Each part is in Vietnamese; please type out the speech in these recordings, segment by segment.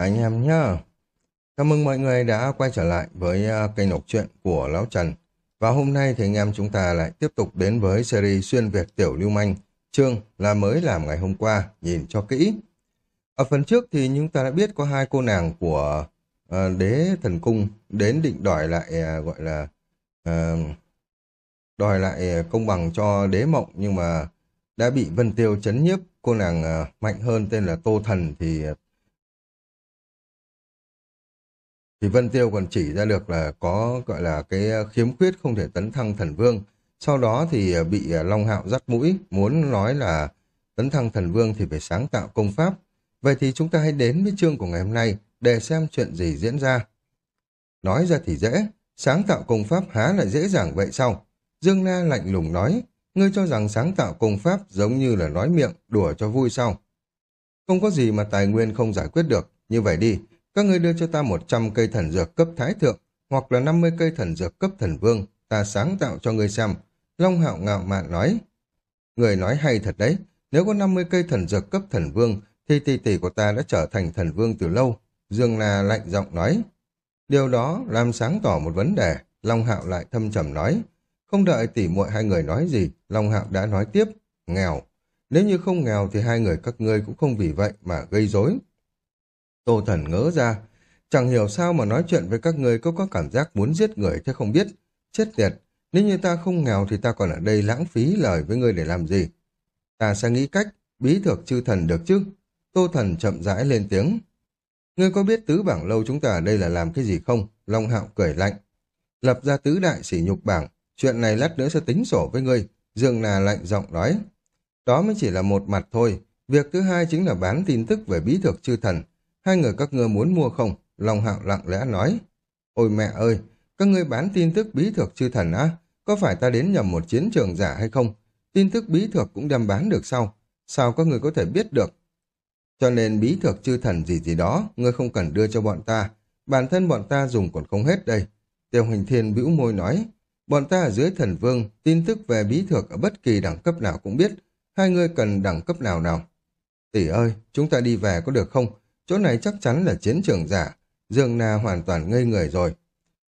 anh em nhá. Chào mừng mọi người đã quay trở lại với à, kênh đọc truyện của Lão Trần. Và hôm nay thì anh em chúng ta lại tiếp tục đến với series xuyên Việt Tiểu Lưu Manh, chương là mới làm ngày hôm qua, nhìn cho kỹ. Ở phần trước thì chúng ta đã biết có hai cô nàng của uh, đế thần cung đến định đòi lại uh, gọi là uh, đòi lại công bằng cho đế mộng nhưng mà đã bị Vân Tiêu chấn nhiếp. Cô nàng uh, mạnh hơn tên là Tô Thần thì thì Vân Tiêu còn chỉ ra được là có gọi là cái ờ, khiếm khuyết không thể tấn thăng thần vương. Sau đó thì ờ, bị ờ, Long Hạo dắt mũi, muốn nói là tấn thăng thần vương thì phải sáng tạo công pháp. Vậy thì chúng ta hãy đến với chương của ngày hôm nay để xem chuyện gì diễn ra. Nói ra thì dễ, sáng tạo công pháp há lại dễ dàng vậy sao? Dương Na lạnh lùng nói, ngươi cho rằng sáng tạo công pháp giống như là nói miệng, đùa cho vui sao? Không có gì mà tài nguyên không giải quyết được, như vậy đi, các ngươi đưa cho ta 100 cây thần dược cấp thái thượng, hoặc là 50 cây thần dược cấp thần vương, ta sáng tạo cho ngươi xem. Long hạo ngạo mạn nói. Người nói hay thật đấy, nếu có 50 cây thần dược cấp thần vương, thì tỷ tỷ của ta đã trở thành thần vương từ lâu. Dương la lạnh giọng nói. Điều đó làm sáng tỏ một vấn đề, Long hạo lại thâm trầm nói. Không đợi tỷ muội hai người nói gì, Long hạo đã nói tiếp, nghèo. Nếu như không nghèo thì hai người các ngươi cũng không vì vậy mà gây rối. Tô Thần ngỡ ra, chẳng hiểu sao mà nói chuyện với các người có có cảm giác muốn giết người thế không biết. Chết tiệt, nếu như ta không nghèo thì ta còn ở đây lãng phí lời với ngươi để làm gì. Ta sẽ nghĩ cách, bí thược chư thần được chứ. Tô Thần chậm rãi lên tiếng. Ngươi có biết tứ bảng lâu chúng ta ở đây là làm cái gì không? Long Hạo cười lạnh. Lập ra tứ đại sỉ nhục bảng, chuyện này lát nữa sẽ tính sổ với ngươi. Dương Nà lạnh giọng nói. Đó mới chỉ là một mặt thôi. Việc thứ hai chính là bán tin tức về bí thược chư thần. Hai người các ngươi muốn mua không? Long hạo lặng lẽ nói. Ôi mẹ ơi, các ngươi bán tin tức bí thược chư thần á? Có phải ta đến nhầm một chiến trường giả hay không? Tin tức bí thược cũng đem bán được sao? Sao các người có thể biết được? Cho nên bí thược chư thần gì gì đó, ngươi không cần đưa cho bọn ta. Bản thân bọn ta dùng còn không hết đây. Tiêu Hình Thiên bĩu môi nói, bọn ta ở dưới thần vương, tin tức về bí thược ở bất kỳ đẳng cấp nào cũng biết. Hai ngươi cần đẳng cấp nào nào? Tỷ ơi, chúng ta đi về có được không? Chỗ này chắc chắn là chiến trường giả. Dương Na hoàn toàn ngây người rồi.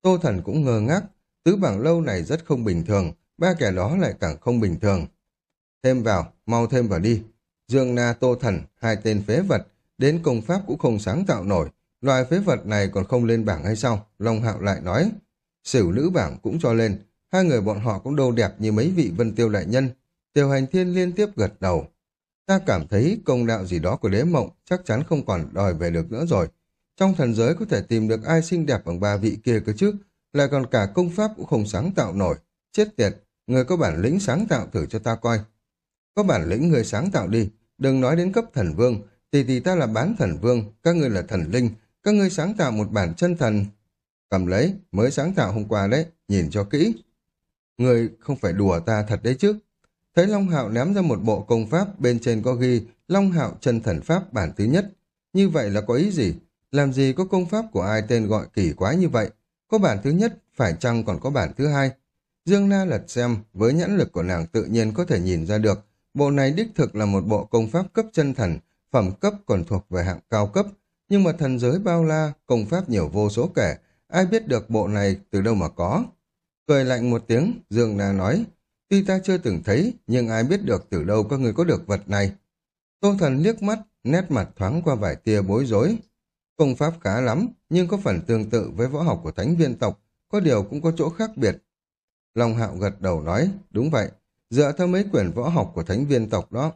Tô Thần cũng ngơ ngác. Tứ bảng lâu này rất không bình thường. Ba kẻ đó lại càng không bình thường. Thêm vào, mau thêm vào đi. Dương Na Tô Thần, hai tên phế vật. Đến công pháp cũng không sáng tạo nổi. Loài phế vật này còn không lên bảng hay sao? Long Hạo lại nói. Sửu lữ bảng cũng cho lên. Hai người bọn họ cũng đâu đẹp như mấy vị vân tiêu đại nhân. Tiêu hành thiên liên tiếp gật đầu. Ta cảm thấy công đạo gì đó của đế mộng chắc chắn không còn đòi về được nữa rồi. Trong thần giới có thể tìm được ai xinh đẹp bằng ba vị kia cơ chứ, lại còn cả công pháp cũng không sáng tạo nổi. Chết tiệt, người có bản lĩnh sáng tạo thử cho ta coi. Có bản lĩnh người sáng tạo đi, đừng nói đến cấp thần vương, tỷ tỷ ta là bán thần vương, các ngươi là thần linh, các ngươi sáng tạo một bản chân thần. Cầm lấy, mới sáng tạo hôm qua đấy, nhìn cho kỹ. Người không phải đùa ta thật đấy chứ. Thấy Long Hạo ném ra một bộ công pháp, bên trên có ghi Long Hạo chân thần pháp bản thứ nhất. Như vậy là có ý gì? Làm gì có công pháp của ai tên gọi kỳ quái như vậy? Có bản thứ nhất, phải chăng còn có bản thứ hai? Dương Na lật xem, với nhãn lực của nàng tự nhiên có thể nhìn ra được, bộ này đích thực là một bộ công pháp cấp chân thần, phẩm cấp còn thuộc về hạng cao cấp, nhưng mà thần giới bao la, công pháp nhiều vô số kể, ai biết được bộ này từ đâu mà có. Cười lạnh một tiếng, Dương Na nói, Tuy ta chưa từng thấy, nhưng ai biết được từ đâu các người có được vật này. Tô thần liếc mắt, nét mặt thoáng qua vài tia bối rối. Công pháp khá lắm, nhưng có phần tương tự với võ học của thánh viên tộc, có điều cũng có chỗ khác biệt. Long hạo gật đầu nói, đúng vậy, dựa theo mấy quyển võ học của thánh viên tộc đó.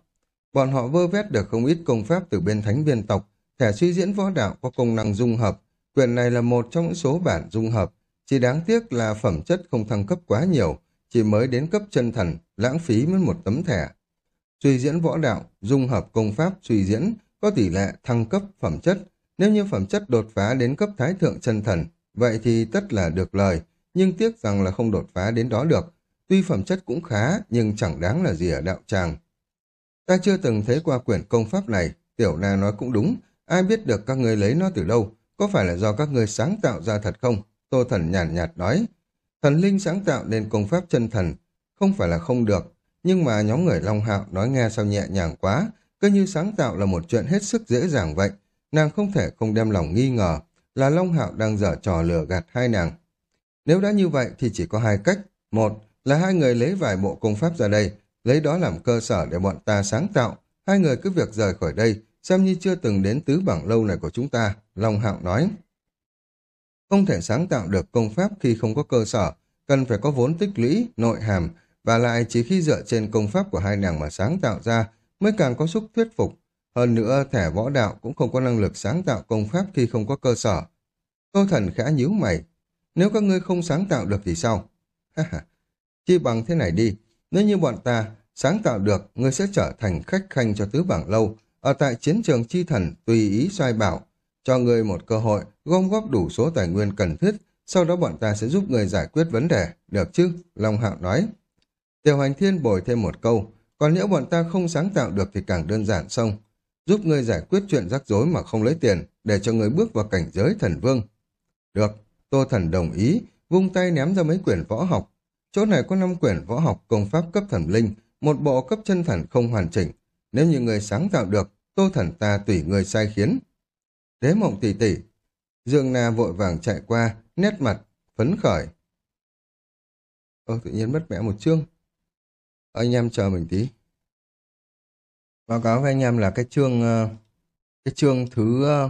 Bọn họ vơ vét được không ít công pháp từ bên thánh viên tộc, thẻ suy diễn võ đạo có công năng dung hợp. Quyển này là một trong những số bản dung hợp, chỉ đáng tiếc là phẩm chất không thăng cấp quá nhiều, chỉ mới đến cấp chân thần, lãng phí mất một tấm thẻ. Suy diễn võ đạo, dung hợp công pháp suy diễn, có tỷ lệ thăng cấp phẩm chất. Nếu như phẩm chất đột phá đến cấp thái thượng chân thần, vậy thì tất là được lời, nhưng tiếc rằng là không đột phá đến đó được. Tuy phẩm chất cũng khá, nhưng chẳng đáng là gì ở đạo tràng. Ta chưa từng thấy qua quyển công pháp này, tiểu na nói cũng đúng, ai biết được các người lấy nó từ đâu, có phải là do các người sáng tạo ra thật không? Tô Thần nhàn nhạt, nhạt nói, Thần linh sáng tạo nên công pháp chân thần, không phải là không được, nhưng mà nhóm người Long Hạo nói nghe sao nhẹ nhàng quá, cứ như sáng tạo là một chuyện hết sức dễ dàng vậy. nàng không thể không đem lòng nghi ngờ là Long Hạo đang dở trò lừa gạt hai nàng. Nếu đã như vậy thì chỉ có hai cách. Một là hai người lấy vài bộ công pháp ra đây, lấy đó làm cơ sở để bọn ta sáng tạo. Hai người cứ việc rời khỏi đây, xem như chưa từng đến tứ bảng lâu này của chúng ta, Long Hạo nói. Không thể sáng tạo được công pháp khi không có cơ sở, cần phải có vốn tích lũy, nội hàm, và lại chỉ khi dựa trên công pháp của hai nàng mà sáng tạo ra mới càng có sức thuyết phục. Hơn nữa, thẻ võ đạo cũng không có năng lực sáng tạo công pháp khi không có cơ sở. Tô thần khẽ nhíu mày. Nếu các ngươi không sáng tạo được thì sao? Chi bằng thế này đi. Nếu như bọn ta sáng tạo được, ngươi sẽ trở thành khách khanh cho tứ bảng lâu. Ở tại chiến trường chi thần, tùy ý xoay bảo. Cho ngươi một cơ hội, gom góp đủ số tài nguyên cần thiết. Sau đó bọn ta sẽ giúp ngươi giải quyết vấn đề. Được chứ? Long Hạo nói. Tiểu hành thiên bồi thêm một câu. Còn nếu bọn ta không sáng tạo được thì càng đơn giản xong. Giúp ngươi giải quyết chuyện rắc rối mà không lấy tiền, để cho ngươi bước vào cảnh giới thần vương. Được, Tô Thần đồng ý, vung tay ném ra mấy quyển võ học. Chỗ này có 5 quyển võ học công pháp cấp thần linh, một bộ cấp chân thần không hoàn chỉnh. Nếu như người sáng tạo được, Tô Thần ta tùy người sai khiến. Đế mộng tỷ tỷ, Dương Na vội vàng chạy qua, nét mặt, phấn khởi. Ơ, tự nhiên mất mẹ một chương. Anh em chờ mình tí. Báo cáo với anh em là cái chương ờ, cái chương thứ ờ,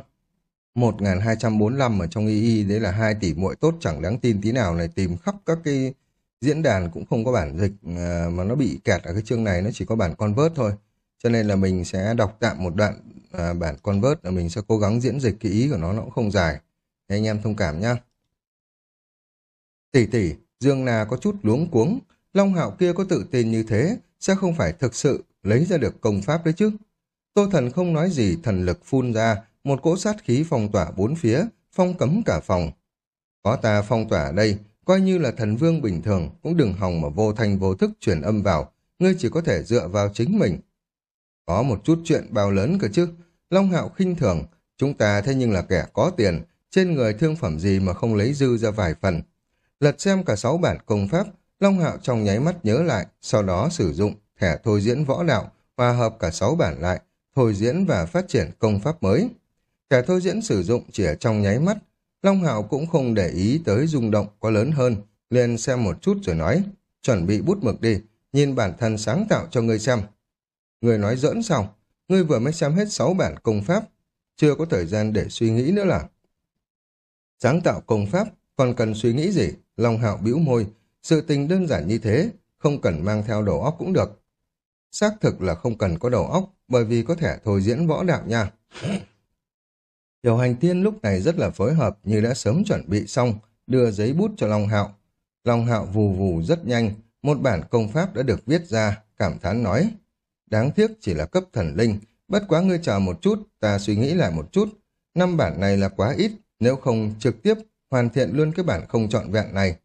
1245 ở trong II đấy là hai tỷ muội tốt chẳng đáng tin tí nào này tìm khắp các cái diễn đàn cũng không có bản dịch ờ, mà nó bị kẹt ở cái chương này nó chỉ có bản convert thôi. Cho nên là mình sẽ đọc tạm một đoạn à, bản convert là mình sẽ cố gắng diễn dịch cái ý của nó nó cũng không dài. Thì anh em thông cảm nhá. Tỷ tỷ, Dương Na có chút luống cuống, Long Hạo kia có tự tin như thế, sẽ không phải thực sự lấy ra được công pháp đấy chứ. Tô Thần không nói gì, thần lực phun ra, một cỗ sát khí phong tỏa bốn phía, phong cấm cả phòng. Có ta phong tỏa đây, coi như là thần vương bình thường, cũng đừng hòng mà vô thành vô thức truyền âm vào, ngươi chỉ có thể dựa vào chính mình. Có một chút chuyện bao lớn cơ chứ, Long Hạo khinh thường, chúng ta thế nhưng là kẻ có tiền, trên người thương phẩm gì mà không lấy dư ra vài phần. Lật xem cả sáu bản công pháp, Long Hạo trong nháy mắt nhớ lại, sau đó sử dụng thẻ thôi diễn võ đạo, hòa hợp cả sáu bản lại, thôi diễn và phát triển công pháp mới. Thẻ thôi diễn sử dụng chỉ ở trong nháy mắt, Long Hạo cũng không để ý tới rung động có lớn hơn, liền xem một chút rồi nói, chuẩn bị bút mực đi, nhìn bản thân sáng tạo cho ngươi xem. Người nói giỡn xong, Ngươi vừa mới xem hết sáu bản công pháp, chưa có thời gian để suy nghĩ nữa là. Sáng tạo công pháp, còn cần suy nghĩ gì? Long Hạo bĩu môi, sự tình đơn giản như thế, không cần mang theo đầu óc cũng được. Xác thực là không cần có đầu óc, bởi vì có thể thôi diễn võ đạo nha. Tiểu hành tiên lúc này rất là phối hợp như đã sớm chuẩn bị xong, đưa giấy bút cho Long Hạo. Long Hạo vù vù rất nhanh, một bản công pháp đã được viết ra, cảm thán nói. Đáng tiếc chỉ là cấp thần linh, bất quá ngươi chờ một chút, ta suy nghĩ lại một chút. Năm bản này là quá ít, nếu không trực tiếp hoàn thiện luôn cái bản không trọn vẹn này.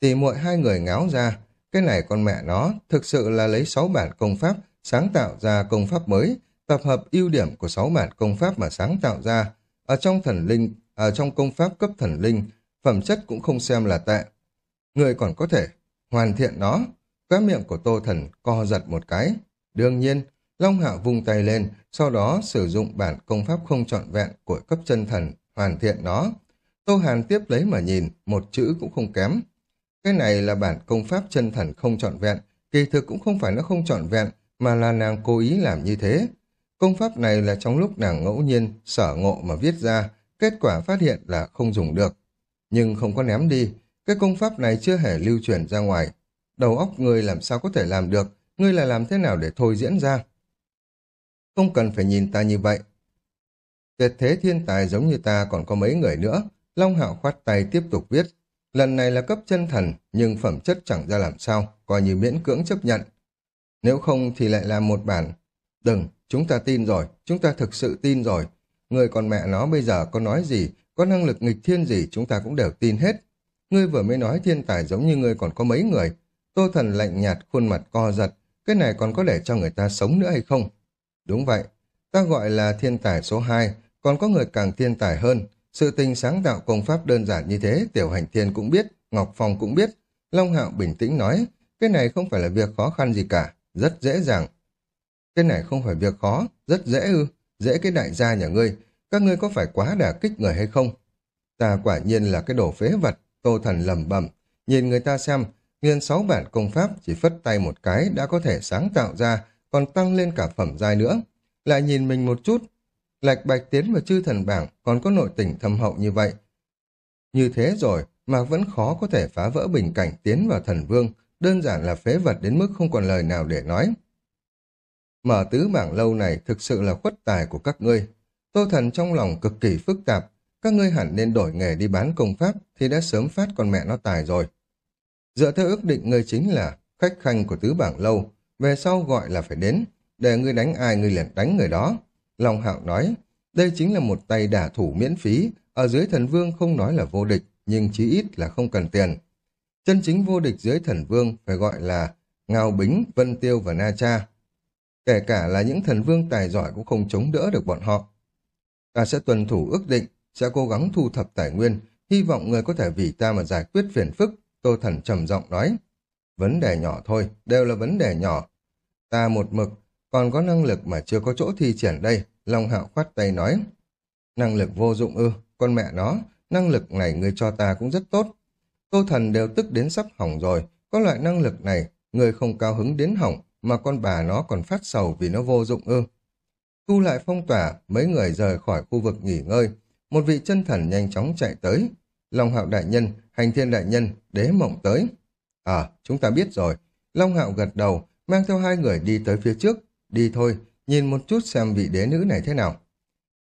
Thì muội hai người ngáo ra, cái này con mẹ nó thực sự là lấy sáu bản công pháp sáng tạo ra công pháp mới, tập hợp ưu điểm của sáu bản công pháp mà sáng tạo ra, ở trong thần linh, ở trong công pháp cấp thần linh, phẩm chất cũng không xem là tệ. Người còn có thể hoàn thiện nó. Cái miệng của tô thần co giật một cái. Đương nhiên, Long Hạo vung tay lên, sau đó sử dụng bản công pháp không trọn vẹn của cấp chân thần, hoàn thiện nó. Tô Hàn tiếp lấy mà nhìn, một chữ cũng không kém. Cái này là bản công pháp chân thần không trọn vẹn, kỳ thực cũng không phải nó không trọn vẹn, mà là nàng cố ý làm như thế. Công pháp này là trong lúc nàng ngẫu nhiên, sở ngộ mà viết ra, kết quả phát hiện là không dùng được. Nhưng không có ném đi, cái công pháp này chưa hề lưu truyền ra ngoài. Đầu óc người làm sao có thể làm được, ngươi là làm thế nào để thôi diễn ra? Không cần phải nhìn ta như vậy. Tuyệt thế thiên tài giống như ta còn có mấy người nữa. Long Hạo khoát tay tiếp tục viết. Lần này là cấp chân thần, nhưng phẩm chất chẳng ra làm sao, coi như miễn cưỡng chấp nhận. Nếu không thì lại làm một bản. Đừng, chúng ta tin rồi, chúng ta thực sự tin rồi. Người còn mẹ nó bây giờ có nói gì, có năng lực nghịch thiên gì chúng ta cũng đều tin hết. Ngươi vừa mới nói thiên tài giống như ngươi còn có mấy người. Tô thần lạnh nhạt khuôn mặt co giật, cái này còn có để cho người ta sống nữa hay không? Đúng vậy, ta gọi là thiên tài số 2, còn có người càng thiên tài hơn. Sự tình sáng tạo công pháp đơn giản như thế, Tiểu Hành Thiên cũng biết, Ngọc Phong cũng biết. Long Hạo bình tĩnh nói, cái này không phải là việc khó khăn gì cả, rất dễ dàng. Cái này không phải việc khó, rất dễ ư, dễ cái đại gia nhà ngươi. các ngươi có phải quá đả kích người hay không? Ta quả nhiên là cái đồ phế vật, Tô Thần lầm bầm, nhìn người ta xem, liền sáu bản công pháp chỉ phất tay một cái đã có thể sáng tạo ra, còn tăng lên cả phẩm giai nữa. Lại nhìn mình một chút, lạch bạch tiến vào chư thần bảng còn có nội tình thâm hậu như vậy. Như thế rồi mà vẫn khó có thể phá vỡ bình cảnh tiến vào thần vương, đơn giản là phế vật đến mức không còn lời nào để nói. Mở tứ bảng lâu này thực sự là khuất tài của các ngươi. Tô thần trong lòng cực kỳ phức tạp, các ngươi hẳn nên đổi nghề đi bán công pháp thì đã sớm phát con mẹ nó tài rồi. Dựa theo ước định ngươi chính là khách khanh của tứ bảng lâu, về sau gọi là phải đến, để ngươi đánh ai ngươi liền đánh người đó. Long Hạo nói, đây chính là một tay đả thủ miễn phí, ở dưới thần vương không nói là vô địch, nhưng chí ít là không cần tiền. Chân chính vô địch dưới thần vương phải gọi là Ngao Bính, Vân Tiêu và Na Cha. Kể cả là những thần vương tài giỏi cũng không chống đỡ được bọn họ. Ta sẽ tuân thủ ước định, sẽ cố gắng thu thập tài nguyên, hy vọng người có thể vì ta mà giải quyết phiền phức, Tô Thần trầm giọng nói. Vấn đề nhỏ thôi, đều là vấn đề nhỏ. Ta một mực, còn có năng lực mà chưa có chỗ thi triển đây, Long Hạo khoát tay nói. Năng lực vô dụng ư, con mẹ nó, năng lực này người cho ta cũng rất tốt. Tô Thần đều tức đến sắp hỏng rồi, có loại năng lực này, người không cao hứng đến hỏng, mà con bà nó còn phát sầu vì nó vô dụng ư. Thu lại phong tỏa, mấy người rời khỏi khu vực nghỉ ngơi. Một vị chân thần nhanh chóng chạy tới. Long hạo đại nhân, hành thiên đại nhân, đế mộng tới. À, chúng ta biết rồi. Long hạo gật đầu, mang theo hai người đi tới phía trước. Đi thôi, nhìn một chút xem vị đế nữ này thế nào.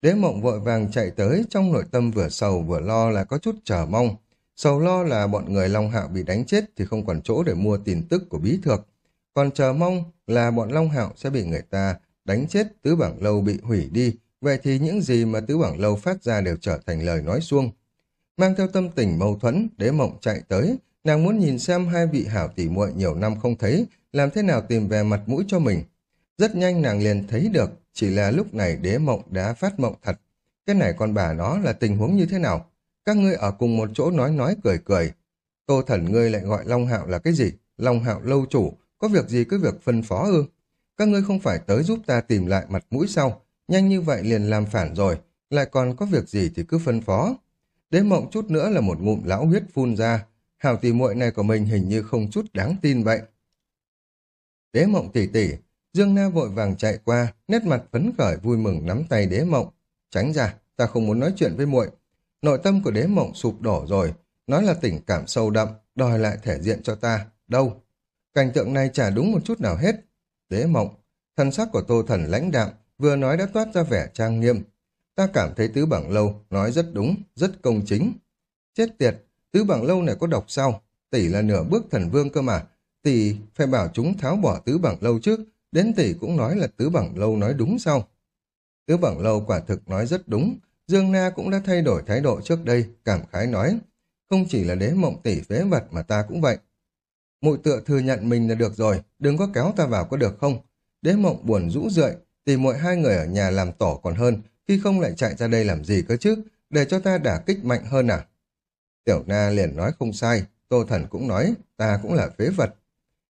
Đế mộng vội vàng chạy tới, trong nội tâm vừa sầu vừa lo là có chút chờ mong. Sầu lo là bọn người Long Hạo bị đánh chết thì không còn chỗ để mua tin tức của bí thược. Còn chờ mong là bọn Long Hạo sẽ bị người ta đánh chết tứ bảng lâu bị hủy đi, vậy thì những gì mà tứ bảng lâu phát ra đều trở thành lời nói suông. Mang theo tâm tình mâu thuẫn, đế mộng chạy tới, nàng muốn nhìn xem hai vị hảo tỷ muội nhiều năm không thấy, làm thế nào tìm về mặt mũi cho mình. Rất nhanh nàng liền thấy được, chỉ là lúc này đế mộng đã phát mộng thật. Cái này con bà nó là tình huống như thế nào? Các ngươi ở cùng một chỗ nói nói cười cười. Tô thần ngươi lại gọi Long Hạo là cái gì? Long Hạo lâu chủ, có việc gì cứ việc phân phó ư? Các ngươi không phải tới giúp ta tìm lại mặt mũi sau, nhanh như vậy liền làm phản rồi, lại còn có việc gì thì cứ phân phó. Đế mộng chút nữa là một ngụm lão huyết phun ra, hào tỷ muội này của mình hình như không chút đáng tin vậy. Đế mộng tỉ tỉ, Dương Na vội vàng chạy qua, nét mặt phấn khởi vui mừng nắm tay đế mộng. Tránh ra, ta không muốn nói chuyện với muội. Nội tâm của đế mộng sụp đổ rồi, nói là tình cảm sâu đậm, đòi lại thể diện cho ta. Đâu? Cảnh tượng này chả đúng một chút nào hết. Đế mộng, thân sắc của tô thần lãnh đạm, vừa nói đã toát ra vẻ trang nghiêm. Ta cảm thấy tứ bảng lâu nói rất đúng, rất công chính. Chết tiệt, tứ bảng lâu này có độc sao? Tỷ là nửa bước thần vương cơ mà. Tỷ phải bảo chúng tháo bỏ tứ bảng lâu trước, đến tỷ cũng nói là tứ bảng lâu nói đúng sao? Tứ bảng lâu quả thực nói rất đúng, Dương Na cũng đã thay đổi thái độ trước đây, cảm khái nói. Không chỉ là đế mộng tỷ phế vật mà ta cũng vậy. Mụi tựa thừa nhận mình là được rồi, đừng có kéo ta vào có được không? Đế mộng buồn rũ rượi, tìm mọi hai người ở nhà làm tổ còn hơn, khi không lại chạy ra đây làm gì cơ chứ, để cho ta đả kích mạnh hơn à? Tiểu Na liền nói không sai, Tô Thần cũng nói, ta cũng là phế vật.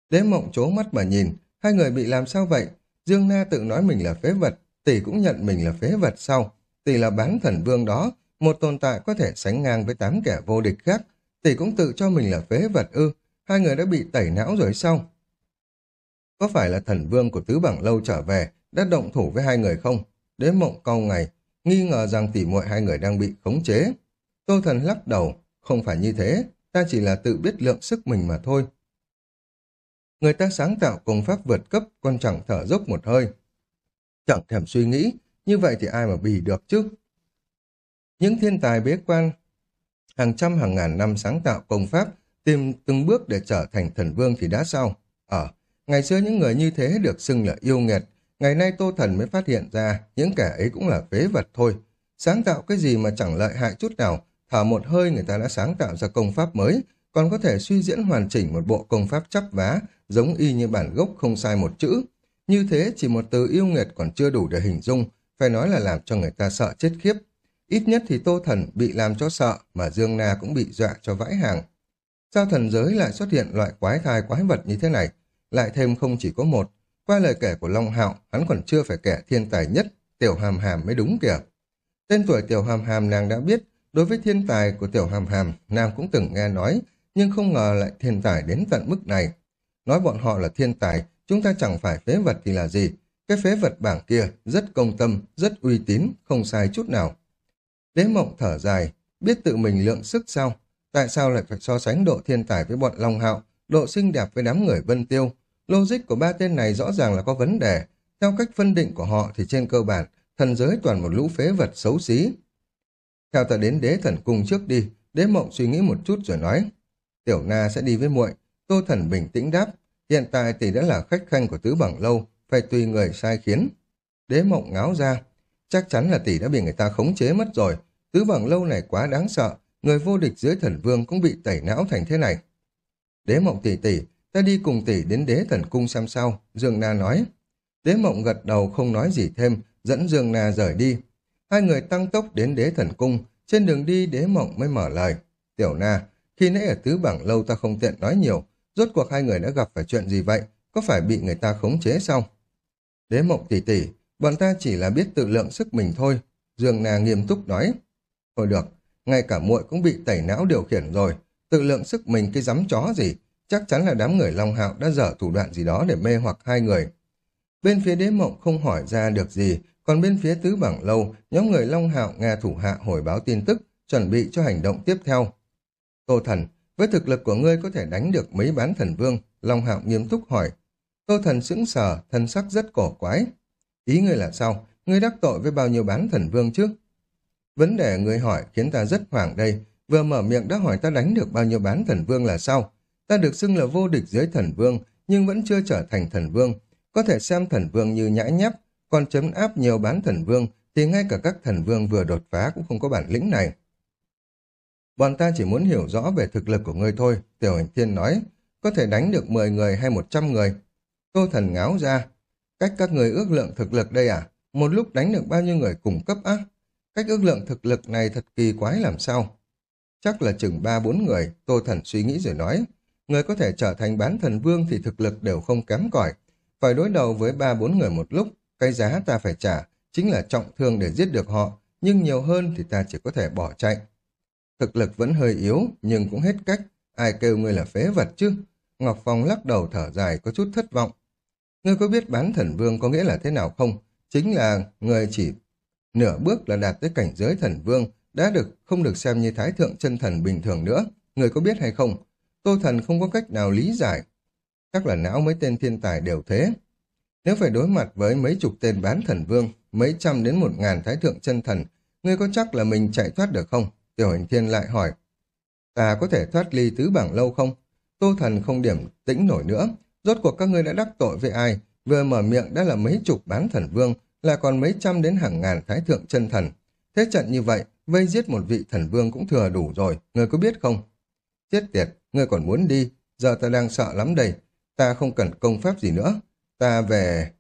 Đế mộng chố mắt mà nhìn, hai người bị làm sao vậy? Dương Na tự nói mình là phế vật, tỷ cũng nhận mình là phế vật sau. Tỷ là bán thần vương đó, một tồn tại có thể sánh ngang với tám kẻ vô địch khác. Tỷ cũng tự cho mình là phế vật ư, hai người đã bị tẩy não rồi sao? Có phải là thần vương của tứ bảng lâu trở về, đã động thủ với hai người không? Đế mộng cau ngày, nghi ngờ rằng tỉ muội hai người đang bị khống chế. Tô thần lắc đầu, không phải như thế, ta chỉ là tự biết lượng sức mình mà thôi. Người ta sáng tạo công pháp vượt cấp, còn chẳng thở dốc một hơi. Chẳng thèm suy nghĩ, như vậy thì ai mà bì được chứ? Những thiên tài bế quan, hàng trăm hàng ngàn năm sáng tạo công pháp, tìm từng bước để trở thành thần vương thì đã sao? Ở, ờ, ngày xưa những người như thế được xưng là yêu nghiệt, ngày nay Tô Thần mới phát hiện ra những kẻ ấy cũng là phế vật thôi. Sáng tạo cái gì mà chẳng lợi hại chút nào, thở một hơi người ta đã sáng tạo ra công pháp mới, còn có thể suy diễn hoàn chỉnh một bộ công pháp chắp vá, giống y như bản gốc không sai một chữ. Như thế chỉ một từ yêu nghiệt còn chưa đủ để hình dung, phải nói là làm cho người ta sợ chết khiếp. Ít nhất thì Tô Thần bị làm cho sợ, mà Dương Na cũng bị dọa cho vãi hàng. Sao thần giới lại xuất hiện loại quái thai quái vật như thế này? Lại thêm không chỉ có một. Qua lời kể của Long Hạo, hắn còn chưa phải kẻ thiên tài nhất, tiểu hàm hàm mới đúng kìa. Tên tuổi Tiểu Hàm Hàm nàng đã biết, đối với thiên tài của Tiểu Hàm Hàm, nàng cũng từng nghe nói, nhưng không ngờ lại thiên tài đến tận mức này. Nói bọn họ là thiên tài, chúng ta chẳng phải phế vật thì là gì. Cái phế vật bảng kia rất công tâm, rất uy tín, không sai chút nào. Đế mộng thở dài, biết tự mình lượng sức sao? Tại sao lại phải so sánh độ thiên tài với bọn Long Hạo, độ xinh đẹp với đám người Vân Tiêu? Logic của ba tên này rõ ràng là có vấn đề. Theo cách phân định của họ thì trên cơ bản, thần giới toàn một lũ phế vật xấu xí. Theo ta đến đế thần cung trước đi, đế mộng suy nghĩ một chút rồi nói. Tiểu Na sẽ đi với muội. Tô thần bình tĩnh đáp, hiện tại tỷ đã là khách khanh của tứ bằng lâu, phải tùy người sai khiến. Đế mộng ngáo ra, chắc chắn là tỷ đã bị người ta khống chế mất rồi. Tứ bằng lâu này quá đáng sợ, người vô địch dưới thần vương cũng bị tẩy não thành thế này. Đế mộng tỷ tỷ, ta đi cùng tỷ đến đế thần cung xem sao, Dương Na nói. Đế mộng gật đầu không nói gì thêm, dẫn Dương Na rời đi. Hai người tăng tốc đến đế thần cung, trên đường đi đế mộng mới mở lời. Tiểu Na, khi nãy ở tứ bảng lâu ta không tiện nói nhiều, rốt cuộc hai người đã gặp phải chuyện gì vậy, có phải bị người ta khống chế sao? Đế mộng tỷ tỷ, bọn ta chỉ là biết tự lượng sức mình thôi, Dương Na nghiêm túc nói. Thôi được, ngay cả muội cũng bị tẩy não điều khiển rồi, tự lượng sức mình cái dám chó gì, chắc chắn là đám người Long Hạo đã dở thủ đoạn gì đó để mê hoặc hai người. Bên phía đế mộng không hỏi ra được gì, còn bên phía tứ bảng lâu, nhóm người Long Hạo nghe thủ hạ hồi báo tin tức, chuẩn bị cho hành động tiếp theo. Tô Thần, với thực lực của ngươi có thể đánh được mấy bán thần vương, Long Hạo nghiêm túc hỏi. Tô Thần sững sờ, thân sắc rất cổ quái. Ý ngươi là sao? Ngươi đắc tội với bao nhiêu bán thần vương chứ? Vấn đề ngươi hỏi khiến ta rất hoảng đây. Vừa mở miệng đã hỏi ta đánh được bao nhiêu bán thần vương là sao? Ta được xưng là vô địch dưới thần vương, nhưng vẫn chưa trở thành thần vương. Có thể xem thần vương như nhãi nhép, còn chấm áp nhiều bán thần vương, thì ngay cả các thần vương vừa đột phá cũng không có bản lĩnh này. Bọn ta chỉ muốn hiểu rõ về thực lực của ngươi thôi, Tiểu Hành Thiên nói. Có thể đánh được 10 người hay 100 người. Tô thần ngáo ra. Cách các người ước lượng thực lực đây à? Một lúc đánh được bao nhiêu người cùng cấp á? Cách ước lượng thực lực này thật kỳ quái làm sao? Chắc là chừng 3-4 người, Tô thần suy nghĩ rồi nói. Người có thể trở thành bán thần vương thì thực lực đều không kém cỏi Phải đối đầu với 3-4 người một lúc, cái giá ta phải trả chính là trọng thương để giết được họ, nhưng nhiều hơn thì ta chỉ có thể bỏ chạy. Thực lực vẫn hơi yếu, nhưng cũng hết cách. Ai kêu ngươi là phế vật chứ? Ngọc Phong lắc đầu thở dài có chút thất vọng. Ngươi có biết bán thần vương có nghĩa là thế nào không? Chính là người chỉ nửa bước là đạt tới cảnh giới thần vương, đã được không được xem như thái thượng chân thần bình thường nữa. Người có biết hay không? Tô thần không có cách nào lý giải. Chắc là não mấy tên thiên tài đều thế. Nếu phải đối mặt với mấy chục tên bán thần vương, mấy trăm đến một ngàn thái thượng chân thần, ngươi có chắc là mình chạy thoát được không? Tiểu hình thiên lại hỏi. Ta có thể thoát ly tứ bảng lâu không? Tô thần không điểm tĩnh nổi nữa. Rốt cuộc các ngươi đã đắc tội với ai? Vừa mở miệng đã là mấy chục bán thần vương, là còn mấy trăm đến hàng ngàn thái thượng chân thần. Thế trận như vậy, vây giết một vị thần vương cũng thừa đủ rồi, ngươi có biết không? Chết tiệt, ngươi còn muốn đi, giờ ta đang sợ lắm đây. Ta không cần công pháp gì nữa. Ta về...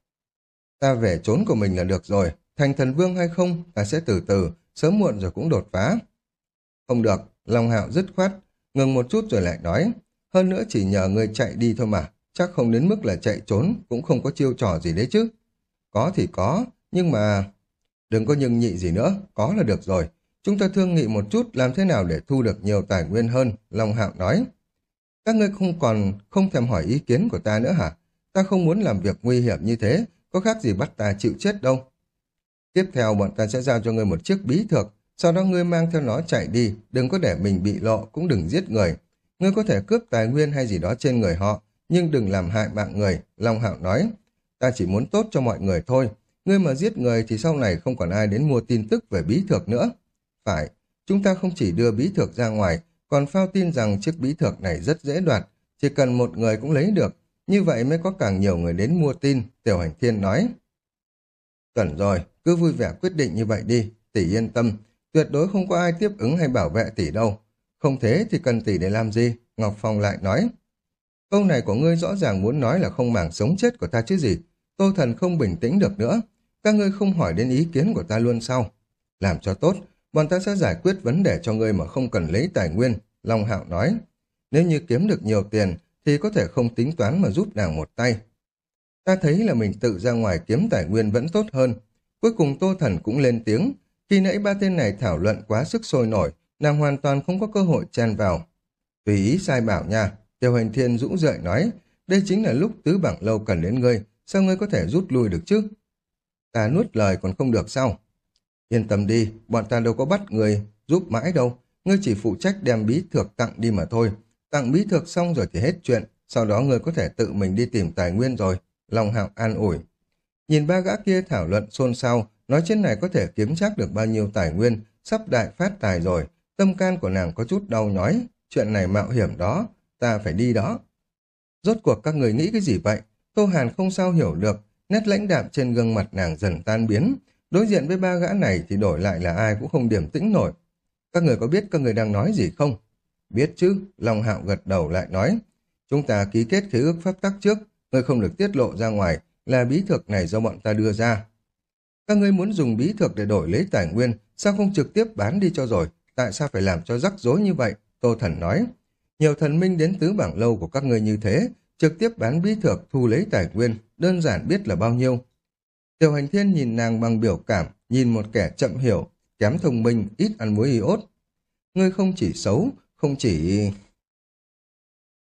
Ta về trốn của mình là được rồi. Thành thần vương hay không, ta sẽ từ từ, sớm muộn rồi cũng đột phá. Không được, Long Hạo dứt khoát, ngừng một chút rồi lại nói. Hơn nữa chỉ nhờ ngươi chạy đi thôi mà, chắc không đến mức là chạy trốn, cũng không có chiêu trò gì đấy chứ. Có thì có, nhưng mà... Đừng có nhưng nhị gì nữa, có là được rồi. Chúng ta thương nghị một chút làm thế nào để thu được nhiều tài nguyên hơn, Long Hạo nói. Các ngươi không còn không thèm hỏi ý kiến của ta nữa hả? Ta không muốn làm việc nguy hiểm như thế, có khác gì bắt ta chịu chết đâu. Tiếp theo bọn ta sẽ giao cho ngươi một chiếc bí thược, sau đó ngươi mang theo nó chạy đi, đừng có để mình bị lộ, cũng đừng giết người. Ngươi có thể cướp tài nguyên hay gì đó trên người họ, nhưng đừng làm hại mạng người, Long Hạo nói. Ta chỉ muốn tốt cho mọi người thôi. Ngươi mà giết người thì sau này không còn ai đến mua tin tức về bí thược nữa. Phải, chúng ta không chỉ đưa bí thược ra ngoài, còn phao tin rằng chiếc bí thược này rất dễ đoạt, chỉ cần một người cũng lấy được. Như vậy mới có càng nhiều người đến mua tin, Tiểu Hành Thiên nói. Chuẩn rồi, cứ vui vẻ quyết định như vậy đi, tỷ yên tâm, tuyệt đối không có ai tiếp ứng hay bảo vệ tỷ đâu. Không thế thì cần tỷ để làm gì? Ngọc Phong lại nói. Câu này của ngươi rõ ràng muốn nói là không màng sống chết của ta chứ gì. Tô Thần không bình tĩnh được nữa. Các ngươi không hỏi đến ý kiến của ta luôn sao? Làm cho tốt, bọn ta sẽ giải quyết vấn đề cho ngươi mà không cần lấy tài nguyên, Long Hạo nói. Nếu như kiếm được nhiều tiền, thì có thể không tính toán mà giúp nàng một tay. Ta thấy là mình tự ra ngoài kiếm tài nguyên vẫn tốt hơn. Cuối cùng Tô Thần cũng lên tiếng, Khi nãy ba tên này thảo luận quá sức sôi nổi, nàng hoàn toàn không có cơ hội chen vào. Tùy ý sai bảo nha, Tiêu Hành Thiên rũ rợi nói, đây chính là lúc tứ bảng lâu cần đến ngươi, sao ngươi có thể rút lui được chứ? Ta nuốt lời còn không được sao? Yên tâm đi, bọn ta đâu có bắt người giúp mãi đâu, ngươi chỉ phụ trách đem bí thược tặng đi mà thôi. Tặng bí thược xong rồi thì hết chuyện, sau đó ngươi có thể tự mình đi tìm tài nguyên rồi. Long hạo an ủi. Nhìn ba gã kia thảo luận xôn xao, nói trên này có thể kiếm chắc được bao nhiêu tài nguyên, sắp đại phát tài rồi. Tâm can của nàng có chút đau nhói, chuyện này mạo hiểm đó, ta phải đi đó. Rốt cuộc các người nghĩ cái gì vậy? Tô Hàn không sao hiểu được, nét lãnh đạm trên gương mặt nàng dần tan biến. Đối diện với ba gã này thì đổi lại là ai cũng không điểm tĩnh nổi. Các người có biết các người đang nói gì không? Biết chứ, Long Hạo gật đầu lại nói. Chúng ta ký kết khế ước pháp tắc trước, người không được tiết lộ ra ngoài, là bí thực này do bọn ta đưa ra. Các ngươi muốn dùng bí thực để đổi lấy tài nguyên, sao không trực tiếp bán đi cho rồi? Tại sao phải làm cho rắc rối như vậy? Tô Thần nói. Nhiều thần minh đến tứ bảng lâu của các ngươi như thế, trực tiếp bán bí thực thu lấy tài nguyên, đơn giản biết là bao nhiêu. Tiểu hành thiên nhìn nàng bằng biểu cảm, nhìn một kẻ chậm hiểu, kém thông minh, ít ăn muối iốt. Ngươi không chỉ xấu, không chỉ...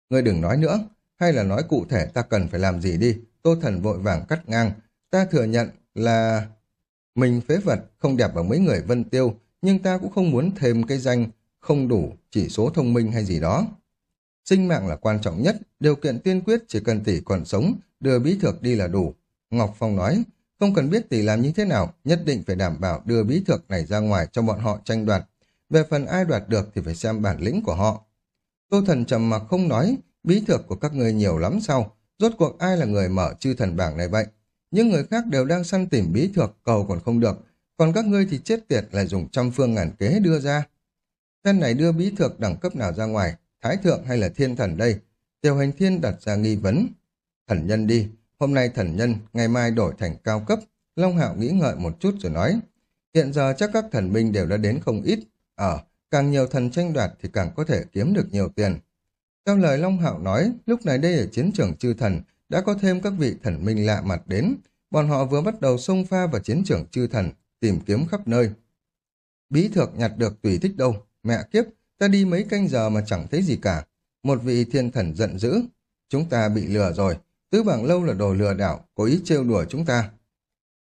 Ngươi đừng nói nữa, hay là nói cụ thể ta cần phải làm gì đi. Tô Thần vội vàng cắt ngang. Ta thừa nhận là... Mình phế vật, không đẹp bằng mấy người vân tiêu, nhưng ta cũng không muốn thêm cái danh không đủ chỉ số thông minh hay gì đó. Sinh mạng là quan trọng nhất, điều kiện tiên quyết chỉ cần tỷ còn sống, đưa bí thược đi là đủ. Ngọc Phong nói, không cần biết tỷ làm như thế nào, nhất định phải đảm bảo đưa bí thược này ra ngoài cho bọn họ tranh đoạt. Về phần ai đoạt được thì phải xem bản lĩnh của họ. Tô thần trầm mặc không nói, bí thược của các người nhiều lắm sao? Rốt cuộc ai là người mở chư thần bảng này vậy? Những người khác đều đang săn tìm bí thược, cầu còn không được. Còn các ngươi thì chết tiệt lại dùng trăm phương ngàn kế đưa ra. Tên này đưa bí thược đẳng cấp nào ra ngoài, thái thượng hay là thiên thần đây? Tiểu hành thiên đặt ra nghi vấn. Thần nhân đi, hôm nay thần nhân, ngày mai đổi thành cao cấp. Long Hạo nghĩ ngợi một chút rồi nói. Hiện giờ chắc các thần binh đều đã đến không ít. Ở, càng nhiều thần tranh đoạt thì càng có thể kiếm được nhiều tiền. Theo lời Long Hạo nói, lúc này đây ở chiến trường chư thần đã có thêm các vị thần minh lạ mặt đến. Bọn họ vừa bắt đầu xông pha vào chiến trường chư thần, tìm kiếm khắp nơi. Bí thược nhặt được tùy thích đâu, mẹ kiếp, ta đi mấy canh giờ mà chẳng thấy gì cả. Một vị thiên thần giận dữ, chúng ta bị lừa rồi, tứ bảng lâu là đồ lừa đảo, cố ý trêu đùa chúng ta.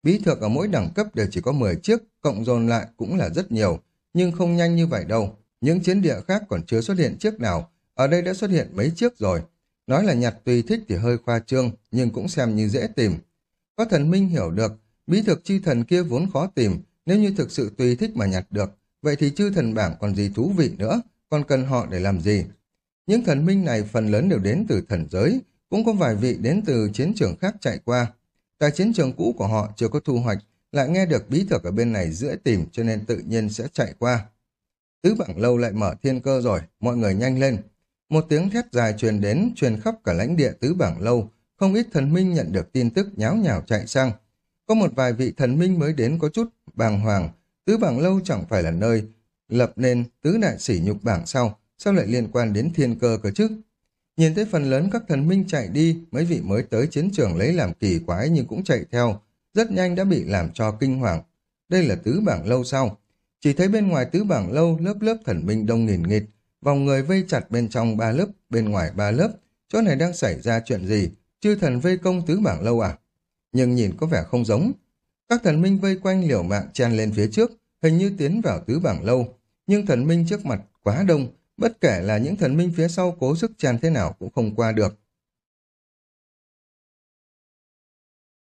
Bí thược ở mỗi đẳng cấp đều chỉ có 10 chiếc, cộng dồn lại cũng là rất nhiều, nhưng không nhanh như vậy đâu. Những chiến địa khác còn chưa xuất hiện chiếc nào, ở đây đã xuất hiện mấy chiếc rồi. Nói là nhặt tùy thích thì hơi khoa trương, nhưng cũng xem như dễ tìm. Có thần minh hiểu được, bí thực chi thần kia vốn khó tìm, nếu như thực sự tùy thích mà nhặt được, vậy thì chư thần bảng còn gì thú vị nữa, còn cần họ để làm gì? Những thần minh này phần lớn đều đến từ thần giới, cũng có vài vị đến từ chiến trường khác chạy qua. Tại chiến trường cũ của họ chưa có thu hoạch, lại nghe được bí thực ở bên này dễ tìm cho nên tự nhiên sẽ chạy qua. Tứ bảng lâu lại mở thiên cơ rồi, mọi người nhanh lên. Một tiếng thét dài truyền đến, truyền khắp cả lãnh địa tứ bảng lâu, không ít thần minh nhận được tin tức nháo nhào chạy sang. Có một vài vị thần minh mới đến có chút bàng hoàng, tứ bảng lâu chẳng phải là nơi lập nên tứ đại sỉ nhục bảng sau, sao lại liên quan đến thiên cơ cơ chứ? Nhìn thấy phần lớn các thần minh chạy đi, mấy vị mới tới chiến trường lấy làm kỳ quái nhưng cũng chạy theo, rất nhanh đã bị làm cho kinh hoàng. Đây là tứ bảng lâu sau. Chỉ thấy bên ngoài tứ bảng lâu lớp lớp thần minh đông nghìn nghịt, vòng người vây chặt bên trong ba lớp, bên ngoài ba lớp. Chỗ này đang xảy ra chuyện gì? Chư thần vây công tứ bảng lâu à? Nhưng nhìn có vẻ không giống. Các thần minh vây quanh liều mạng chen lên phía trước, hình như tiến vào tứ bảng lâu. Nhưng thần minh trước mặt quá đông, bất kể là những thần minh phía sau cố sức tràn thế nào cũng không qua được.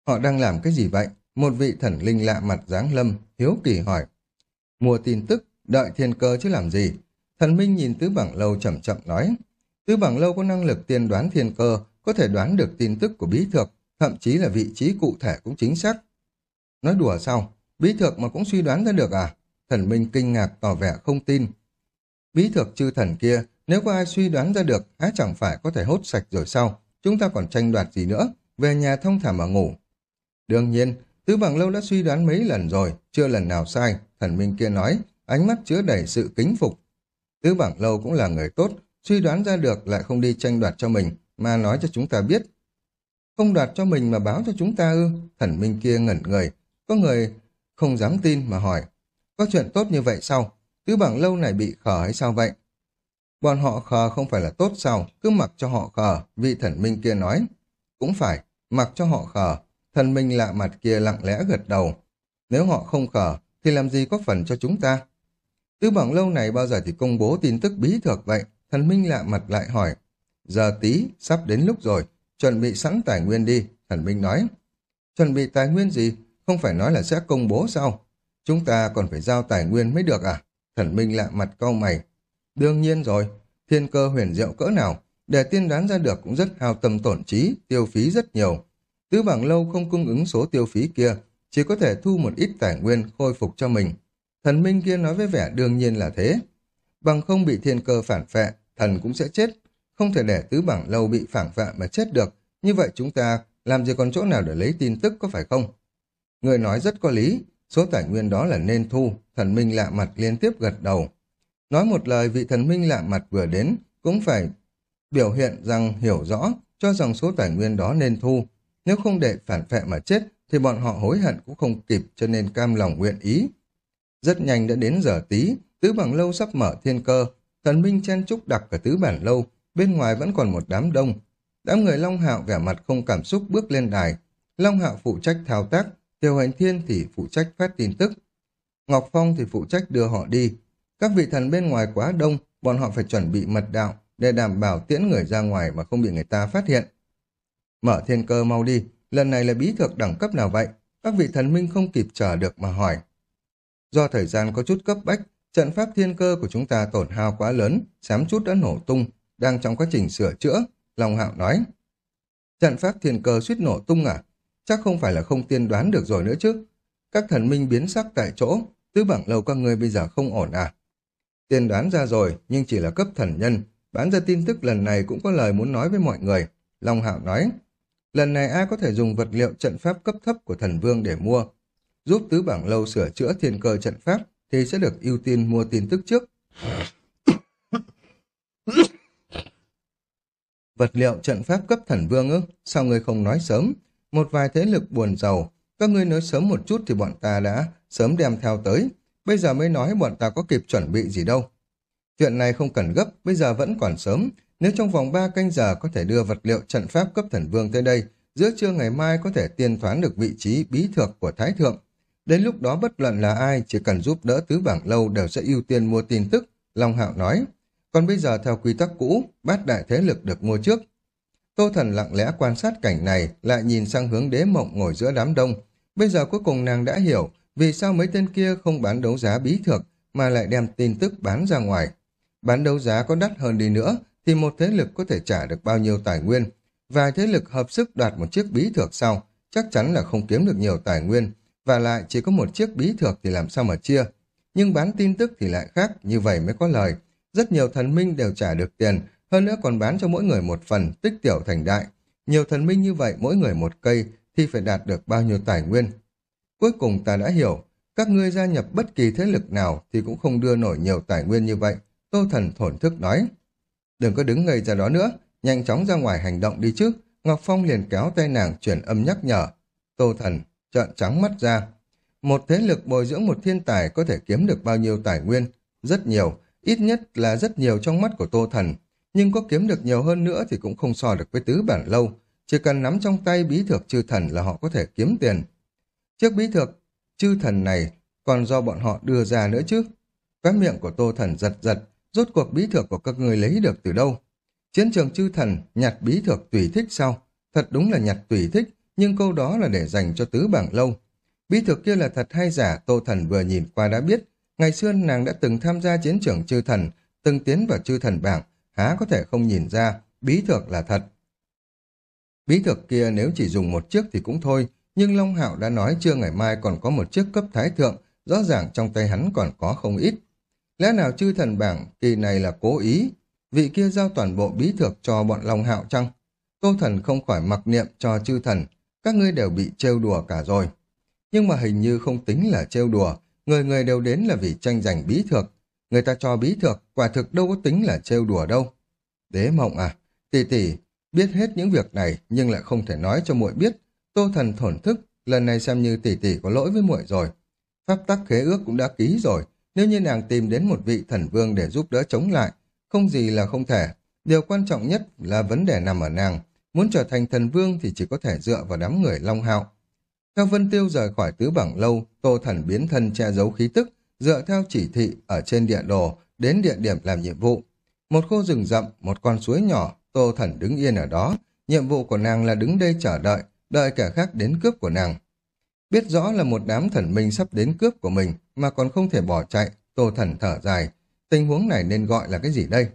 Họ đang làm cái gì vậy? Một vị thần linh lạ mặt dáng lâm, hiếu kỳ hỏi. Mua tin tức, đợi thiên cơ chứ làm gì? Thần minh nhìn tứ bảng lâu chậm chậm nói. Tứ bảng lâu có năng lực tiên đoán thiên cơ, có thể đoán được tin tức của bí thược, thậm chí là vị trí cụ thể cũng chính xác. Nói đùa sao? Bí thược mà cũng suy đoán ra được à? Thần minh kinh ngạc tỏ vẻ không tin. Bí thược chư thần kia, nếu có ai suy đoán ra được, á chẳng phải có thể hốt sạch rồi sao? Chúng ta còn tranh đoạt gì nữa? Về nhà thông thả mà ngủ. Đương nhiên, Tứ Bằng Lâu đã suy đoán mấy lần rồi, chưa lần nào sai, thần minh kia nói, ánh mắt chứa đầy sự kính phục. Tứ Bằng Lâu cũng là người tốt, suy đoán ra được lại không đi tranh đoạt cho mình, mà nói cho chúng ta biết. Không đoạt cho mình mà báo cho chúng ta ư, thần minh kia ngẩn người, có người không dám tin mà hỏi. Có chuyện tốt như vậy sao? Tứ bảng lâu này bị khờ hay sao vậy? Bọn họ khờ không phải là tốt sao? Cứ mặc cho họ khờ, vị thần minh kia nói. Cũng phải, mặc cho họ khờ. Thần minh lạ mặt kia lặng lẽ gật đầu. Nếu họ không khờ, thì làm gì có phần cho chúng ta? Tứ bảng lâu này bao giờ thì công bố tin tức bí thược vậy? Thần minh lạ mặt lại hỏi. Giờ tí, sắp đến lúc rồi, chuẩn bị sẵn tài nguyên đi, thần minh nói. Chuẩn bị tài nguyên gì? Không phải nói là sẽ công bố sao? Chúng ta còn phải giao tài nguyên mới được à? Thần minh lạ mặt cau mày. Đương nhiên rồi, thiên cơ huyền diệu cỡ nào, để tiên đoán ra được cũng rất hao tâm tổn trí, tiêu phí rất nhiều. Tứ bảng lâu không cung ứng số tiêu phí kia, chỉ có thể thu một ít tài nguyên khôi phục cho mình. Thần minh kia nói với vẻ đương nhiên là thế. Bằng không bị thiên cơ phản phệ, thần cũng sẽ chết. Không thể để tứ bảng lâu bị phản phệ mà chết được. Như vậy chúng ta làm gì còn chỗ nào để lấy tin tức có phải không? Người nói rất có lý, số tài nguyên đó là nên thu, thần minh lạ mặt liên tiếp gật đầu. Nói một lời vị thần minh lạ mặt vừa đến, cũng phải biểu hiện rằng hiểu rõ, cho rằng số tài nguyên đó nên thu. Nếu không để phản phệ mà chết, thì bọn họ hối hận cũng không kịp cho nên cam lòng nguyện ý. Rất nhanh đã đến giờ tí, tứ bằng lâu sắp mở thiên cơ, thần minh chen trúc đặt cả tứ bản lâu, bên ngoài vẫn còn một đám đông. Đám người Long Hạo vẻ mặt không cảm xúc bước lên đài. Long Hạo phụ trách thao tác, Tiêu Hành Thiên thì phụ trách phát tin tức. Ngọc Phong thì phụ trách đưa họ đi. Các vị thần bên ngoài quá đông, bọn họ phải chuẩn bị mật đạo để đảm bảo tiễn người ra ngoài mà không bị người ta phát hiện. Mở thiên cơ mau đi, lần này là bí thuật đẳng cấp nào vậy? Các vị thần minh không kịp chờ được mà hỏi. Do thời gian có chút cấp bách, trận pháp thiên cơ của chúng ta tổn hao quá lớn, xám chút đã nổ tung, đang trong quá trình sửa chữa, Long Hạo nói. Trận pháp thiên cơ suýt nổ tung à? Chắc không phải là không tiên đoán được rồi nữa chứ. Các thần minh biến sắc tại chỗ, tứ bảng lâu các ngươi bây giờ không ổn à? Tiên đoán ra rồi, nhưng chỉ là cấp thần nhân. Bán ra tin tức lần này cũng có lời muốn nói với mọi người. Long Hạo nói, lần này ai có thể dùng vật liệu trận pháp cấp thấp của thần vương để mua, giúp tứ bảng lâu sửa chữa thiên cơ trận pháp thì sẽ được ưu tiên mua tin tức trước. vật liệu trận pháp cấp thần vương ư? Sao ngươi không nói sớm? Một vài thế lực buồn giàu, các ngươi nói sớm một chút thì bọn ta đã sớm đem theo tới. Bây giờ mới nói bọn ta có kịp chuẩn bị gì đâu. Chuyện này không cần gấp, bây giờ vẫn còn sớm. Nếu trong vòng 3 canh giờ có thể đưa vật liệu trận pháp cấp thần vương tới đây, giữa trưa ngày mai có thể tiên thoán được vị trí bí thược của Thái Thượng. Đến lúc đó bất luận là ai, chỉ cần giúp đỡ tứ bảng lâu đều sẽ ưu tiên mua tin tức, Long Hạo nói. Còn bây giờ theo quy tắc cũ, bát đại thế lực được mua trước. Tô Thần lặng lẽ quan sát cảnh này, lại nhìn sang hướng đế mộng ngồi giữa đám đông. Bây giờ cuối cùng nàng đã hiểu vì sao mấy tên kia không bán đấu giá bí thược mà lại đem tin tức bán ra ngoài. Bán đấu giá có đắt hơn đi nữa thì một thế lực có thể trả được bao nhiêu tài nguyên. Vài thế lực hợp sức đoạt một chiếc bí thược sau, chắc chắn là không kiếm được nhiều tài nguyên, và lại chỉ có một chiếc bí thược thì làm sao mà chia. Nhưng bán tin tức thì lại khác, như vậy mới có lời. Rất nhiều thần minh đều trả được tiền, hơn nữa còn bán cho mỗi người một phần, tích tiểu thành đại. Nhiều thần minh như vậy mỗi người một cây thì phải đạt được bao nhiêu tài nguyên. Cuối cùng ta đã hiểu, các ngươi gia nhập bất kỳ thế lực nào thì cũng không đưa nổi nhiều tài nguyên như vậy. Tô thần thổn thức nói. Đừng có đứng ngây ra đó nữa, nhanh chóng ra ngoài hành động đi chứ. Ngọc Phong liền kéo tay nàng chuyển âm nhắc nhở. Tô thần, trợn trắng mắt ra. Một thế lực bồi dưỡng một thiên tài có thể kiếm được bao nhiêu tài nguyên? Rất nhiều, ít nhất là rất nhiều trong mắt của Tô Thần. Nhưng có kiếm được nhiều hơn nữa thì cũng không so được với tứ bản lâu. Chỉ cần nắm trong tay bí thược chư thần là họ có thể kiếm tiền. Chiếc bí thược chư thần này còn do bọn họ đưa ra nữa chứ. Cái miệng của Tô Thần giật giật, rốt cuộc bí thược của các người lấy được từ đâu? Chiến trường chư thần nhặt bí thược tùy thích sao? Thật đúng là nhặt tùy thích, nhưng câu đó là để dành cho tứ bảng lâu. Bí thược kia là thật hay giả, Tô Thần vừa nhìn qua đã biết. Ngày xưa nàng đã từng tham gia chiến trường chư thần, từng tiến vào chư thần bảng, há có thể không nhìn ra, bí thược là thật. Bí thược kia nếu chỉ dùng một chiếc thì cũng thôi, nhưng Long Hạo đã nói chưa ngày mai còn có một chiếc cấp thái thượng, rõ ràng trong tay hắn còn có không ít. Lẽ nào chư thần bảng kỳ này là cố ý, vị kia giao toàn bộ bí thược cho bọn Long Hạo chăng? Tô thần không khỏi mặc niệm cho chư thần, các ngươi đều bị trêu đùa cả rồi. Nhưng mà hình như không tính là trêu đùa, người người đều đến là vì tranh giành bí thược. Người ta cho bí thược, quả thực đâu có tính là trêu đùa đâu. Đế mộng à, tỷ tỷ, biết hết những việc này nhưng lại không thể nói cho muội biết. Tô thần thổn thức, lần này xem như tỷ tỷ có lỗi với muội rồi. pháp tắc khế ước cũng đã ký rồi. Nếu như nàng tìm đến một vị thần vương để giúp đỡ chống lại, không gì là không thể. Điều quan trọng nhất là vấn đề nằm ở nàng. Muốn trở thành thần vương thì chỉ có thể dựa vào đám người Long Hạo. Theo Vân Tiêu rời khỏi tứ bảng lâu, Tô Thần biến thân che giấu khí tức, dựa theo chỉ thị ở trên địa đồ đến địa điểm làm nhiệm vụ. Một khu rừng rậm, một con suối nhỏ, Tô Thần đứng yên ở đó. Nhiệm vụ của nàng là đứng đây chờ đợi, đợi kẻ khác đến cướp của nàng. Biết rõ là một đám thần minh sắp đến cướp của mình mà còn không thể bỏ chạy, Tô Thần thở dài. Tình huống này nên gọi là cái gì đây?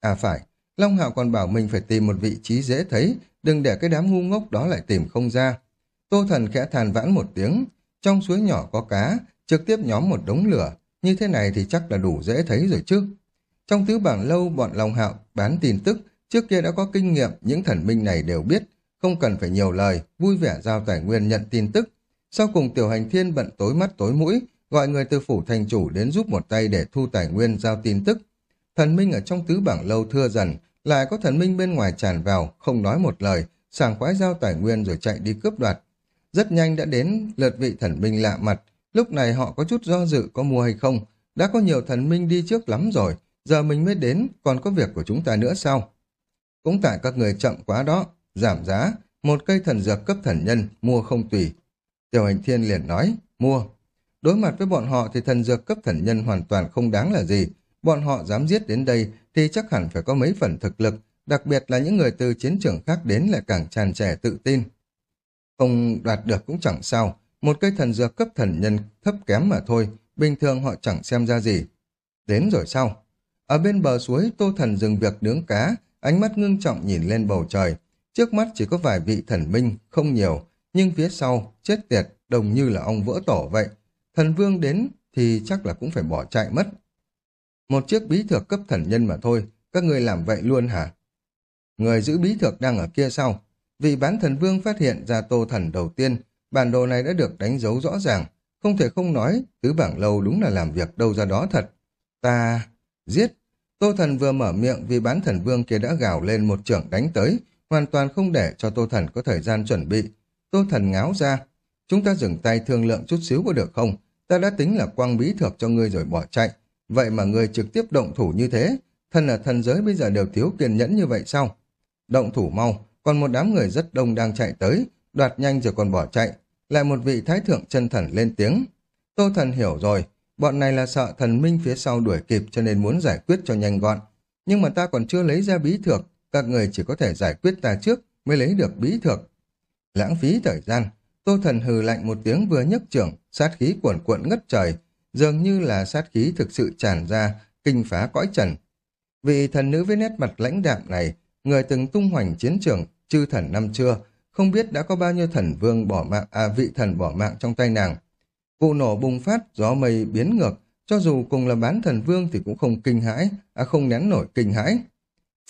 À phải, Long Hạo còn bảo mình phải tìm một vị trí dễ thấy, đừng để cái đám ngu ngốc đó lại tìm không ra. Tô Thần khẽ than vãn một tiếng, trong suối nhỏ có cá, trực tiếp nhóm một đống lửa, như thế này thì chắc là đủ dễ thấy rồi chứ. Trong tứ bảng lâu, bọn Long Hạo bán tin tức, trước kia đã có kinh nghiệm, những thần minh này đều biết, không cần phải nhiều lời, vui vẻ giao tài nguyên nhận tin tức. Sau cùng tiểu hành thiên bận tối mắt tối mũi, gọi người từ phủ thành chủ đến giúp một tay để thu tài nguyên giao tin tức. Thần minh ở trong tứ bảng lâu thưa dần, lại có thần minh bên ngoài tràn vào, không nói một lời, sàng khoái giao tài nguyên rồi chạy đi cướp đoạt. Rất nhanh đã đến lượt vị thần minh lạ mặt, lúc này họ có chút do dự có mua hay không, đã có nhiều thần minh đi trước lắm rồi, giờ mình mới đến, còn có việc của chúng ta nữa sao? Cũng tại các người chậm quá đó, giảm giá, một cây thần dược cấp thần nhân, mua không tùy. Tiểu hành thiên liền nói, mua. Đối mặt với bọn họ thì thần dược cấp thần nhân hoàn toàn không đáng là gì. Bọn họ dám giết đến đây thì chắc hẳn phải có mấy phần thực lực, đặc biệt là những người từ chiến trường khác đến lại càng tràn trẻ tự tin. Không đoạt được cũng chẳng sao, một cây thần dược cấp thần nhân thấp kém mà thôi, bình thường họ chẳng xem ra gì. Đến rồi sao? Ở bên bờ suối, Tô Thần dừng việc nướng cá, ánh mắt ngưng trọng nhìn lên bầu trời. Trước mắt chỉ có vài vị thần minh, không nhiều, nhưng phía sau, chết tiệt, đồng như là ông vỡ tổ vậy. Thần vương đến thì chắc là cũng phải bỏ chạy mất. Một chiếc bí thược cấp thần nhân mà thôi, các người làm vậy luôn hả? Người giữ bí thược đang ở kia sau. Vị bán thần vương phát hiện ra tô thần đầu tiên, bản đồ này đã được đánh dấu rõ ràng. Không thể không nói, tứ bảng lâu đúng là làm việc đâu ra đó thật. Ta... giết! Tô thần vừa mở miệng vì bán thần vương kia đã gào lên một trưởng đánh tới, hoàn toàn không để cho tô thần có thời gian chuẩn bị. Tô thần ngáo ra, chúng ta dừng tay thương lượng chút xíu có được không? Ta đã tính là quang bí thược cho ngươi rồi bỏ chạy. Vậy mà ngươi trực tiếp động thủ như thế, thần là thần giới bây giờ đều thiếu kiên nhẫn như vậy sao? Động thủ mau, còn một đám người rất đông đang chạy tới, đoạt nhanh rồi còn bỏ chạy. Lại một vị thái thượng chân thần lên tiếng. Tô thần hiểu rồi, bọn này là sợ thần minh phía sau đuổi kịp cho nên muốn giải quyết cho nhanh gọn. Nhưng mà ta còn chưa lấy ra bí thược, các người chỉ có thể giải quyết ta trước mới lấy được bí thược. Lãng phí thời gian, Tô Thần hừ lạnh một tiếng vừa nhấc trưởng, sát khí cuồn cuộn ngất trời, dường như là sát khí thực sự tràn ra, kinh phá cõi trần. Vị thần nữ với nét mặt lãnh đạm này, người từng tung hoành chiến trường, chư thần năm trưa, không biết đã có bao nhiêu thần vương bỏ mạng, à vị thần bỏ mạng trong tay nàng. Vụ nổ bùng phát, gió mây biến ngược, cho dù cùng là bán thần vương thì cũng không kinh hãi, à không nén nổi kinh hãi.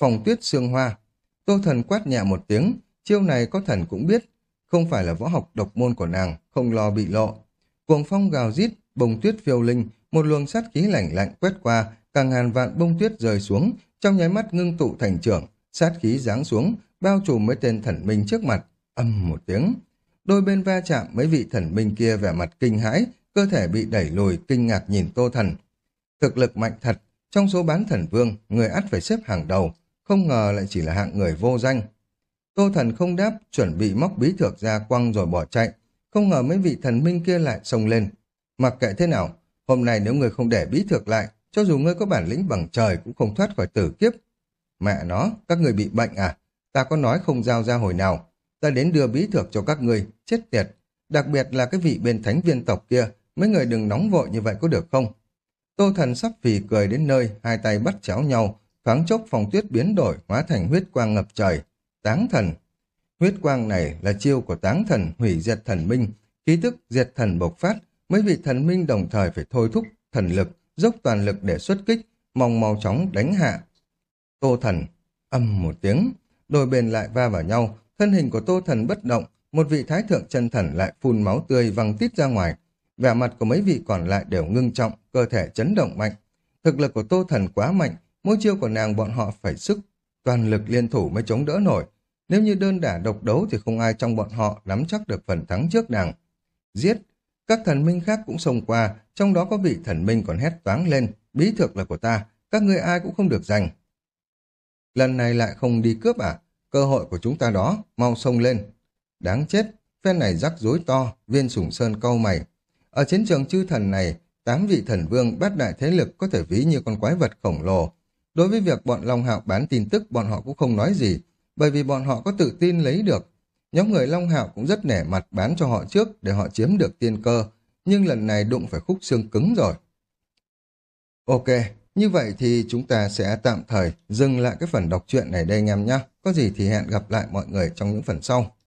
Phòng tuyết sương hoa, tô thần quát nhẹ một tiếng, chiêu này có thần cũng biết, không phải là võ học độc môn của nàng, không lo bị lộ. Cuồng phong gào rít, bông tuyết phiêu linh, một luồng sát khí lạnh lạnh quét qua, càng ngàn vạn bông tuyết rơi xuống, trong nháy mắt ngưng tụ thành trưởng, sát khí giáng xuống, bao trùm mấy tên thần minh trước mặt, âm một tiếng. Đôi bên va chạm mấy vị thần minh kia vẻ mặt kinh hãi, cơ thể bị đẩy lùi, kinh ngạc nhìn tô thần. Thực lực mạnh thật, trong số bán thần vương, người ắt phải xếp hàng đầu, không ngờ lại chỉ là hạng người vô danh. Tô thần không đáp, chuẩn bị móc bí thược ra quăng rồi bỏ chạy. Không ngờ mấy vị thần minh kia lại xông lên. Mặc kệ thế nào, hôm nay nếu người không để bí thược lại, cho dù ngươi có bản lĩnh bằng trời cũng không thoát khỏi tử kiếp. Mẹ nó, các người bị bệnh à? Ta có nói không giao ra hồi nào. Ta đến đưa bí thược cho các ngươi, chết tiệt. Đặc biệt là cái vị bên thánh viên tộc kia, mấy người đừng nóng vội như vậy có được không? Tô thần sắp phì cười đến nơi, hai tay bắt chéo nhau, thoáng chốc phòng tuyết biến đổi, hóa thành huyết quang ngập trời. Táng thần. Huyết quang này là chiêu của táng thần hủy diệt thần minh, khí tức diệt thần bộc phát, mấy vị thần minh đồng thời phải thôi thúc thần lực, dốc toàn lực để xuất kích, mong mau chóng đánh hạ. Tô thần, âm một tiếng, đôi bên lại va vào nhau, thân hình của tô thần bất động, một vị thái thượng chân thần lại phun máu tươi văng tít ra ngoài. Vẻ mặt của mấy vị còn lại đều ngưng trọng, cơ thể chấn động mạnh. Thực lực của tô thần quá mạnh, mỗi chiêu của nàng bọn họ phải sức toàn lực liên thủ mới chống đỡ nổi. Nếu như đơn đả độc đấu thì không ai trong bọn họ nắm chắc được phần thắng trước nàng. Giết! Các thần minh khác cũng xông qua, trong đó có vị thần minh còn hét toáng lên, bí thực là của ta, các ngươi ai cũng không được giành. Lần này lại không đi cướp à? Cơ hội của chúng ta đó, mau xông lên. Đáng chết, phen này rắc rối to, viên sủng sơn câu mày. Ở chiến trường chư thần này, tám vị thần vương bát đại thế lực có thể ví như con quái vật khổng lồ. Đối với việc bọn Long Hạo bán tin tức bọn họ cũng không nói gì, bởi vì bọn họ có tự tin lấy được. Nhóm người Long Hạo cũng rất nể mặt bán cho họ trước để họ chiếm được tiên cơ, nhưng lần này đụng phải khúc xương cứng rồi. Ok, như vậy thì chúng ta sẽ tạm thời dừng lại cái phần đọc truyện này đây anh em nhé. Có gì thì hẹn gặp lại mọi người trong những phần sau.